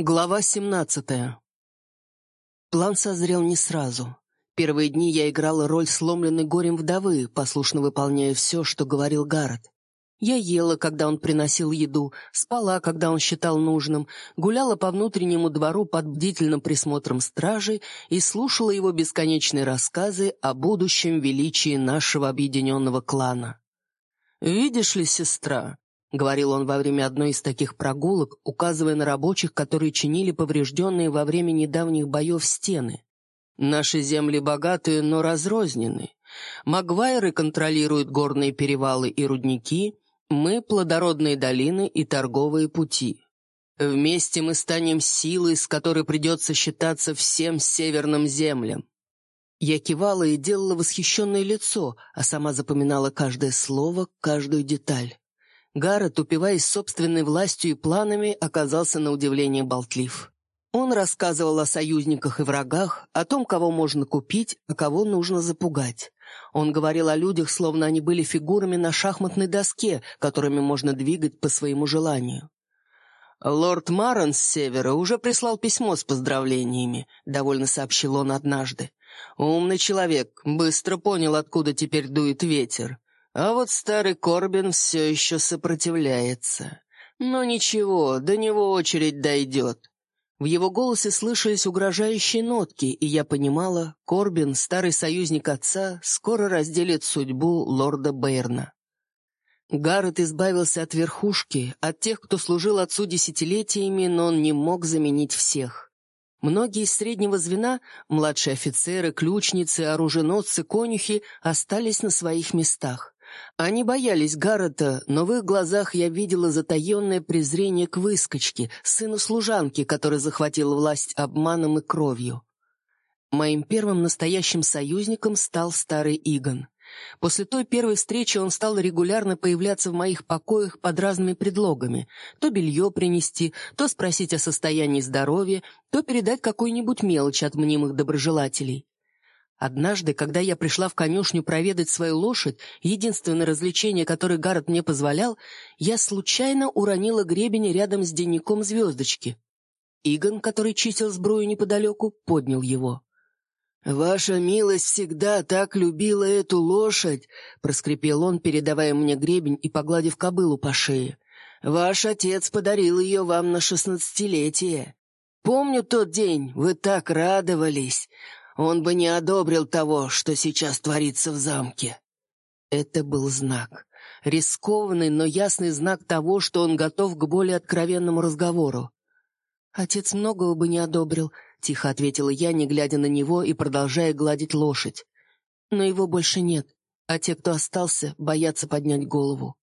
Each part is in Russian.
Глава 17 План созрел не сразу. Первые дни я играла роль сломленной горем вдовы, послушно выполняя все, что говорил Гаррет. Я ела, когда он приносил еду, спала, когда он считал нужным, гуляла по внутреннему двору под бдительным присмотром стражи и слушала его бесконечные рассказы о будущем величии нашего объединенного клана. «Видишь ли, сестра, — говорил он во время одной из таких прогулок, указывая на рабочих, которые чинили поврежденные во время недавних боев стены. «Наши земли богатые, но разрознены. Магвайры контролируют горные перевалы и рудники, мы — плодородные долины и торговые пути. Вместе мы станем силой, с которой придется считаться всем северным землям. Я кивала и делала восхищенное лицо, а сама запоминала каждое слово, каждую деталь. Гаррет, упиваясь собственной властью и планами, оказался на удивление болтлив. Он рассказывал о союзниках и врагах, о том, кого можно купить, а кого нужно запугать. Он говорил о людях, словно они были фигурами на шахматной доске, которыми можно двигать по своему желанию. «Лорд Марон с севера уже прислал письмо с поздравлениями», — довольно сообщил он однажды. «Умный человек, быстро понял, откуда теперь дует ветер. А вот старый Корбин все еще сопротивляется. Но ничего, до него очередь дойдет. В его голосе слышались угрожающие нотки, и я понимала, Корбин, старый союзник отца, скоро разделит судьбу лорда Бэйрна. Гаррет избавился от верхушки, от тех, кто служил отцу десятилетиями, но он не мог заменить всех. Многие из среднего звена, младшие офицеры, ключницы, оруженосцы, конюхи, остались на своих местах. Они боялись Гаррета, но в их глазах я видела затаенное презрение к выскочке, сыну служанки, который захватил власть обманом и кровью. Моим первым настоящим союзником стал старый Игон. После той первой встречи он стал регулярно появляться в моих покоях под разными предлогами. То белье принести, то спросить о состоянии здоровья, то передать какую-нибудь мелочь от мнимых доброжелателей. Однажды, когда я пришла в конюшню проведать свою лошадь, единственное развлечение, которое Гаррет мне позволял, я случайно уронила гребень рядом с денником звездочки. Игон, который чистил сбрую неподалеку, поднял его. «Ваша милость всегда так любила эту лошадь», — проскрипел он, передавая мне гребень и погладив кобылу по шее. «Ваш отец подарил ее вам на шестнадцатилетие. Помню тот день, вы так радовались. Он бы не одобрил того, что сейчас творится в замке. Это был знак. Рискованный, но ясный знак того, что он готов к более откровенному разговору. «Отец многого бы не одобрил», — тихо ответила я, не глядя на него и продолжая гладить лошадь. «Но его больше нет, а те, кто остался, боятся поднять голову».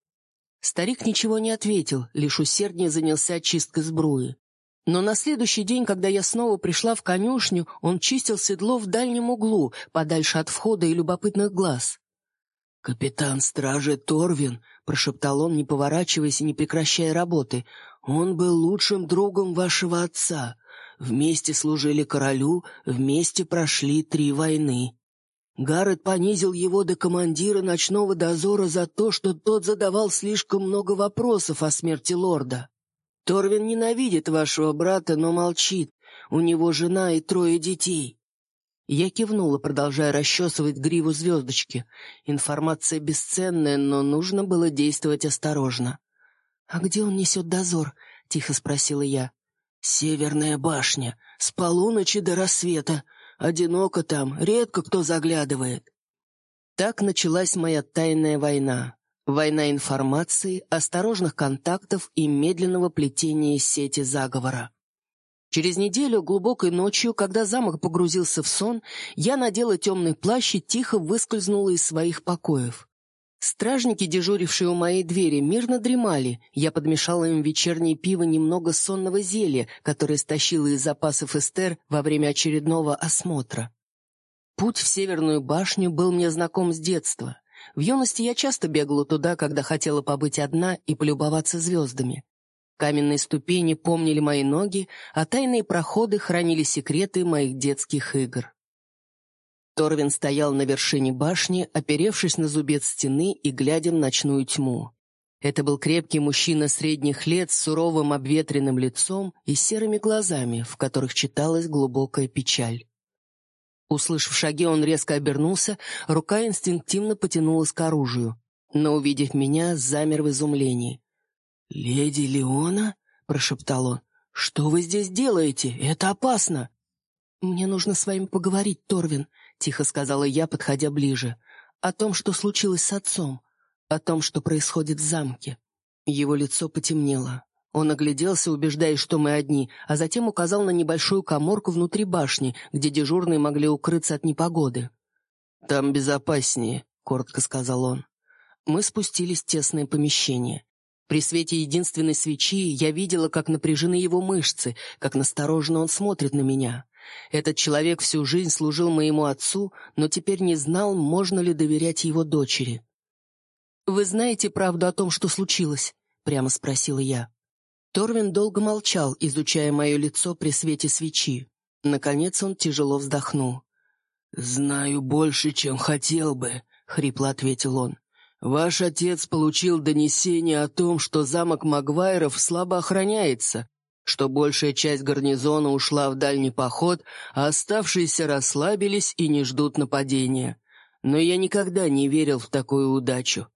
Старик ничего не ответил, лишь усерднее занялся чисткой сбруи. Но на следующий день, когда я снова пришла в конюшню, он чистил седло в дальнем углу, подальше от входа и любопытных глаз. «Капитан стражи Торвин», — прошептал он, не поворачиваясь и не прекращая работы, — «он был лучшим другом вашего отца. Вместе служили королю, вместе прошли три войны». Гаррет понизил его до командира ночного дозора за то, что тот задавал слишком много вопросов о смерти лорда. Торвин ненавидит вашего брата, но молчит. У него жена и трое детей». Я кивнула, продолжая расчесывать гриву звездочки. Информация бесценная, но нужно было действовать осторожно. «А где он несет дозор?» — тихо спросила я. «Северная башня. С полуночи до рассвета. Одиноко там, редко кто заглядывает». Так началась моя тайная война. Война информации, осторожных контактов и медленного плетения сети заговора. Через неделю, глубокой ночью, когда замок погрузился в сон, я надела темный плащ и тихо выскользнула из своих покоев. Стражники, дежурившие у моей двери, мирно дремали. Я подмешала им вечернее пиво немного сонного зелья, которое стащила из запасов Эстер во время очередного осмотра. Путь в Северную башню был мне знаком с детства. В юности я часто бегала туда, когда хотела побыть одна и полюбоваться звездами. Каменные ступени помнили мои ноги, а тайные проходы хранили секреты моих детских игр. Торвин стоял на вершине башни, оперевшись на зубец стены и глядя в ночную тьму. Это был крепкий мужчина средних лет с суровым обветренным лицом и серыми глазами, в которых читалась глубокая печаль. Услышав шаги, он резко обернулся, рука инстинктивно потянулась к оружию, но, увидев меня, замер в изумлении. «Леди Леона?» — прошептал он. «Что вы здесь делаете? Это опасно!» «Мне нужно с вами поговорить, Торвин», — тихо сказала я, подходя ближе. «О том, что случилось с отцом, о том, что происходит в замке». Его лицо потемнело. Он огляделся, убеждаясь, что мы одни, а затем указал на небольшую коморку внутри башни, где дежурные могли укрыться от непогоды. «Там безопаснее», — коротко сказал он. Мы спустились в тесное помещение. При свете единственной свечи я видела, как напряжены его мышцы, как настороженно он смотрит на меня. Этот человек всю жизнь служил моему отцу, но теперь не знал, можно ли доверять его дочери. «Вы знаете правду о том, что случилось?» — прямо спросила я. Торвин долго молчал, изучая мое лицо при свете свечи. Наконец он тяжело вздохнул. «Знаю больше, чем хотел бы», — хрипло ответил он. «Ваш отец получил донесение о том, что замок Магвайров слабо охраняется, что большая часть гарнизона ушла в дальний поход, а оставшиеся расслабились и не ждут нападения. Но я никогда не верил в такую удачу».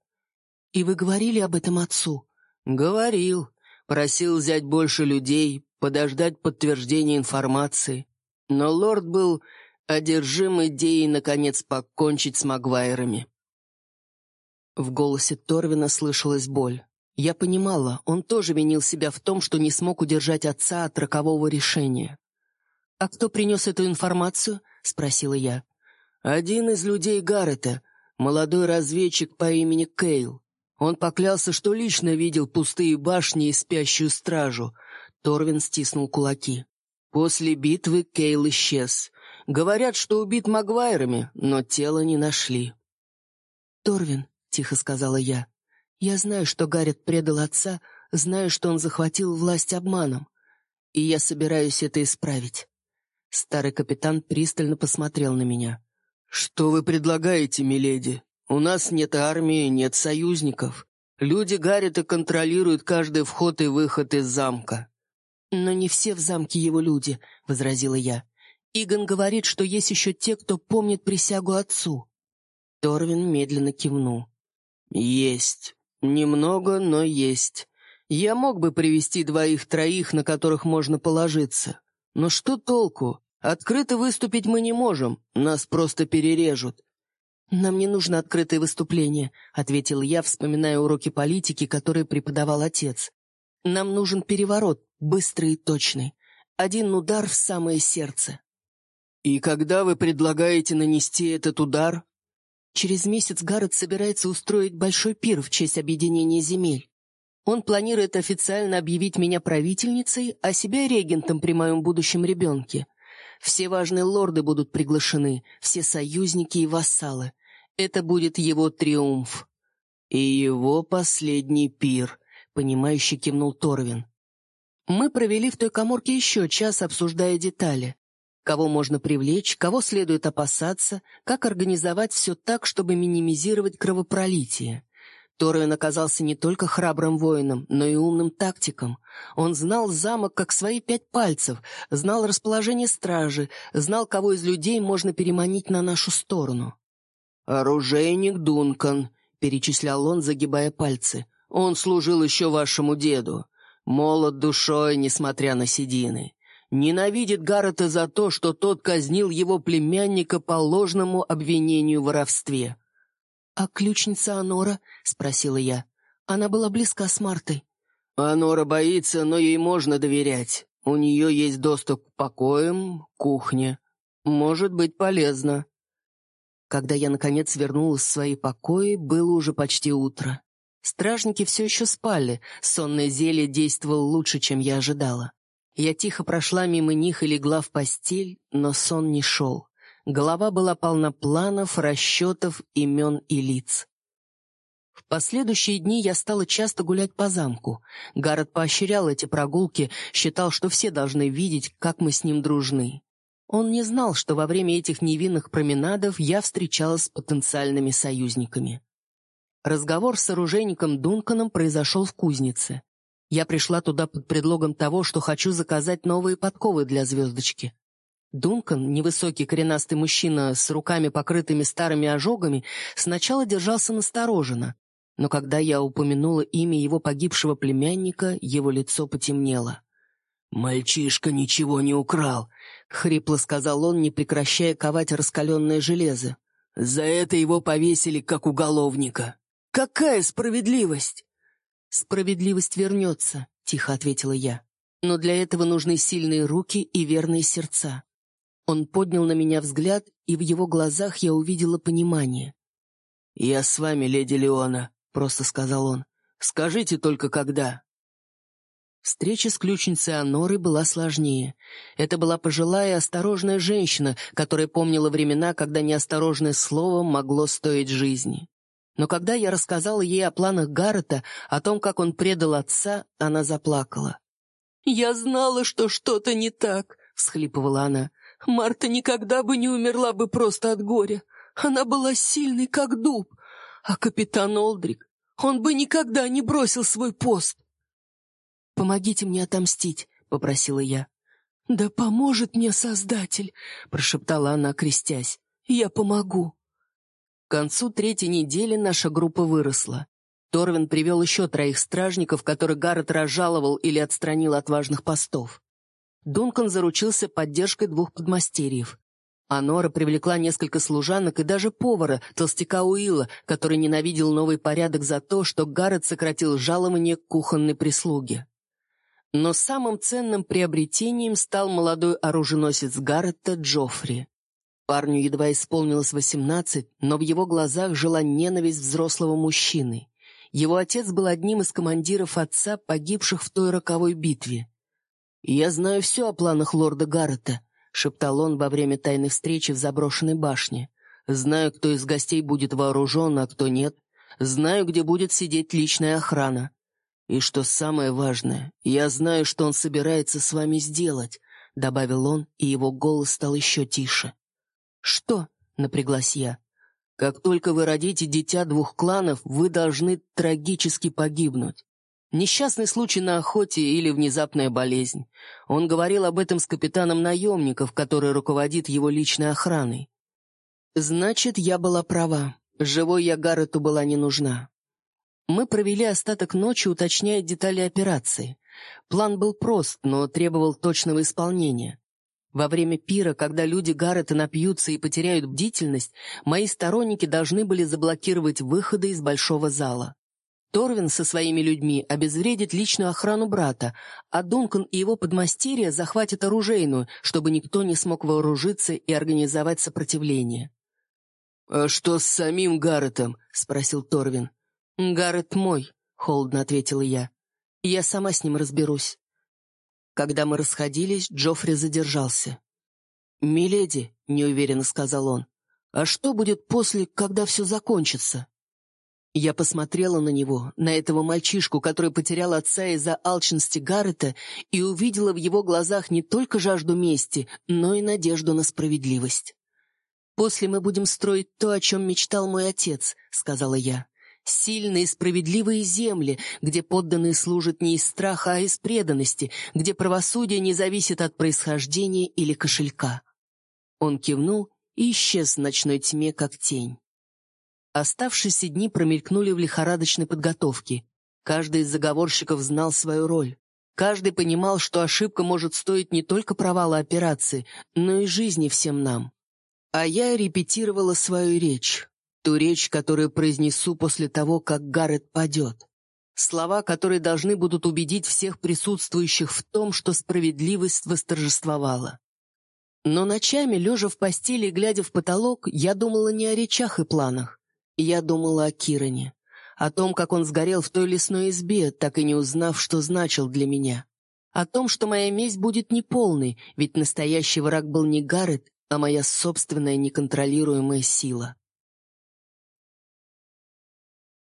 «И вы говорили об этом отцу?» «Говорил. Просил взять больше людей, подождать подтверждения информации. Но лорд был одержим идеей, наконец, покончить с Магуайрами. В голосе Торвина слышалась боль. Я понимала, он тоже винил себя в том, что не смог удержать отца от рокового решения. «А кто принес эту информацию?» — спросила я. «Один из людей Гаррета, молодой разведчик по имени Кейл. Он поклялся, что лично видел пустые башни и спящую стражу. Торвин стиснул кулаки. После битвы Кейл исчез. Говорят, что убит Магуайрами, но тело не нашли. «Торвин», — тихо сказала я, — «я знаю, что Гаррет предал отца, знаю, что он захватил власть обманом, и я собираюсь это исправить». Старый капитан пристально посмотрел на меня. «Что вы предлагаете, миледи?» У нас нет армии, нет союзников. Люди Гаррита контролируют каждый вход и выход из замка». «Но не все в замке его люди», — возразила я. «Игон говорит, что есть еще те, кто помнит присягу отцу». Торвин медленно кивнул. «Есть. Немного, но есть. Я мог бы привести двоих-троих, на которых можно положиться. Но что толку? Открыто выступить мы не можем, нас просто перережут. «Нам не нужно открытое выступление», — ответил я, вспоминая уроки политики, которые преподавал отец. «Нам нужен переворот, быстрый и точный. Один удар в самое сердце». «И когда вы предлагаете нанести этот удар?» «Через месяц Гаррет собирается устроить большой пир в честь объединения земель. Он планирует официально объявить меня правительницей, а себя регентом при моем будущем ребенке. Все важные лорды будут приглашены, все союзники и вассалы. Это будет его триумф. И его последний пир, понимающе кивнул Торвин. Мы провели в той коморке еще час, обсуждая детали. Кого можно привлечь, кого следует опасаться, как организовать все так, чтобы минимизировать кровопролитие. Торвин оказался не только храбрым воином, но и умным тактиком. Он знал замок как свои пять пальцев, знал расположение стражи, знал, кого из людей можно переманить на нашу сторону. «Оружейник Дункан», — перечислял он, загибая пальцы. «Он служил еще вашему деду. Молод душой, несмотря на седины. Ненавидит Гаррета за то, что тот казнил его племянника по ложному обвинению в воровстве». «А ключница Анора?» — спросила я. «Она была близка с Мартой». «Анора боится, но ей можно доверять. У нее есть доступ к покоям, кухне. Может быть полезно». Когда я, наконец, вернулась в свои покои, было уже почти утро. Стражники все еще спали, сонное зелье действовало лучше, чем я ожидала. Я тихо прошла мимо них и легла в постель, но сон не шел. Голова была полна планов, расчетов, имен и лиц. В последующие дни я стала часто гулять по замку. Гаррет поощрял эти прогулки, считал, что все должны видеть, как мы с ним дружны. Он не знал, что во время этих невинных променадов я встречалась с потенциальными союзниками. Разговор с оружейником Дунканом произошел в кузнице. Я пришла туда под предлогом того, что хочу заказать новые подковы для звездочки. Дункан, невысокий коренастый мужчина с руками, покрытыми старыми ожогами, сначала держался настороженно, но когда я упомянула имя его погибшего племянника, его лицо потемнело. «Мальчишка ничего не украл», — хрипло сказал он, не прекращая ковать раскаленное железо. «За это его повесили как уголовника». Какая справедливость?» «Справедливость вернется», — тихо ответила я. «Но для этого нужны сильные руки и верные сердца». Он поднял на меня взгляд, и в его глазах я увидела понимание. «Я с вами, леди Леона», — просто сказал он. «Скажите только, когда». Встреча с ключницей Анорой была сложнее. Это была пожилая осторожная женщина, которая помнила времена, когда неосторожное слово могло стоить жизни. Но когда я рассказала ей о планах Гаррета, о том, как он предал отца, она заплакала. «Я знала, что что-то не так», — всхлипывала она. «Марта никогда бы не умерла бы просто от горя. Она была сильной, как дуб. А капитан Олдрик, он бы никогда не бросил свой пост». «Помогите мне отомстить», — попросила я. «Да поможет мне Создатель», — прошептала она, крестясь. «Я помогу». К концу третьей недели наша группа выросла. Торвин привел еще троих стражников, которых Гаррет разжаловал или отстранил от важных постов. Дункан заручился поддержкой двух подмастерьев. Анора привлекла несколько служанок и даже повара, толстяка Уилла, который ненавидел новый порядок за то, что Гаррет сократил жалование кухонной прислуги. Но самым ценным приобретением стал молодой оруженосец Гаррета Джоффри. Парню едва исполнилось восемнадцать, но в его глазах жила ненависть взрослого мужчины. Его отец был одним из командиров отца, погибших в той роковой битве. «Я знаю все о планах лорда Гаррета», — шептал он во время тайной встречи в заброшенной башне. «Знаю, кто из гостей будет вооружен, а кто нет. Знаю, где будет сидеть личная охрана. И что самое важное, я знаю, что он собирается с вами сделать», — добавил он, и его голос стал еще тише. «Что?» — напряглась я. «Как только вы родите дитя двух кланов, вы должны трагически погибнуть. Несчастный случай на охоте или внезапная болезнь. Он говорил об этом с капитаном наемников, который руководит его личной охраной. Значит, я была права. Живой я Гаррету была не нужна. Мы провели остаток ночи, уточняя детали операции. План был прост, но требовал точного исполнения. Во время пира, когда люди Гаррета напьются и потеряют бдительность, мои сторонники должны были заблокировать выходы из большого зала. Торвин со своими людьми обезвредит личную охрану брата, а Дункан и его подмастерья захватят оружейную, чтобы никто не смог вооружиться и организовать сопротивление. «А что с самим Гарретом?» — спросил Торвин. «Гаррет мой», — холодно ответила я. «Я сама с ним разберусь». Когда мы расходились, Джоффри задержался. «Миледи», — неуверенно сказал он, — «а что будет после, когда все закончится?» Я посмотрела на него, на этого мальчишку, который потерял отца из-за алчности Гаррета, и увидела в его глазах не только жажду мести, но и надежду на справедливость. «После мы будем строить то, о чем мечтал мой отец», — сказала я сильные справедливые земли, где подданные служат не из страха, а из преданности, где правосудие не зависит от происхождения или кошелька. Он кивнул и исчез в ночной тьме, как тень. Оставшиеся дни промелькнули в лихорадочной подготовке. Каждый из заговорщиков знал свою роль. Каждый понимал, что ошибка может стоить не только провала операции, но и жизни всем нам. А я репетировала свою речь. Ту речь, которую произнесу после того, как Гаррет падет. Слова, которые должны будут убедить всех присутствующих в том, что справедливость восторжествовала. Но ночами, лежа в постели и глядя в потолок, я думала не о речах и планах. Я думала о Киране. О том, как он сгорел в той лесной избе, так и не узнав, что значил для меня. О том, что моя месть будет неполной, ведь настоящий враг был не Гаррет, а моя собственная неконтролируемая сила.